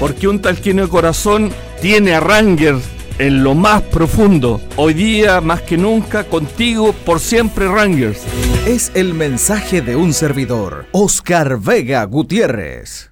Porque un talquino de corazón tiene a Rangers en lo más profundo. Hoy día, más que nunca, contigo por siempre Rangers. Es el mensaje de un servidor, Oscar Vega Gutiérrez.